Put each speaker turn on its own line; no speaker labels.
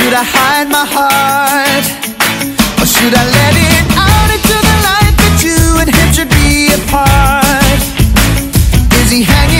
Should I hide my heart? Or should I let it out into the light that you and him should be apart? Is he hanging?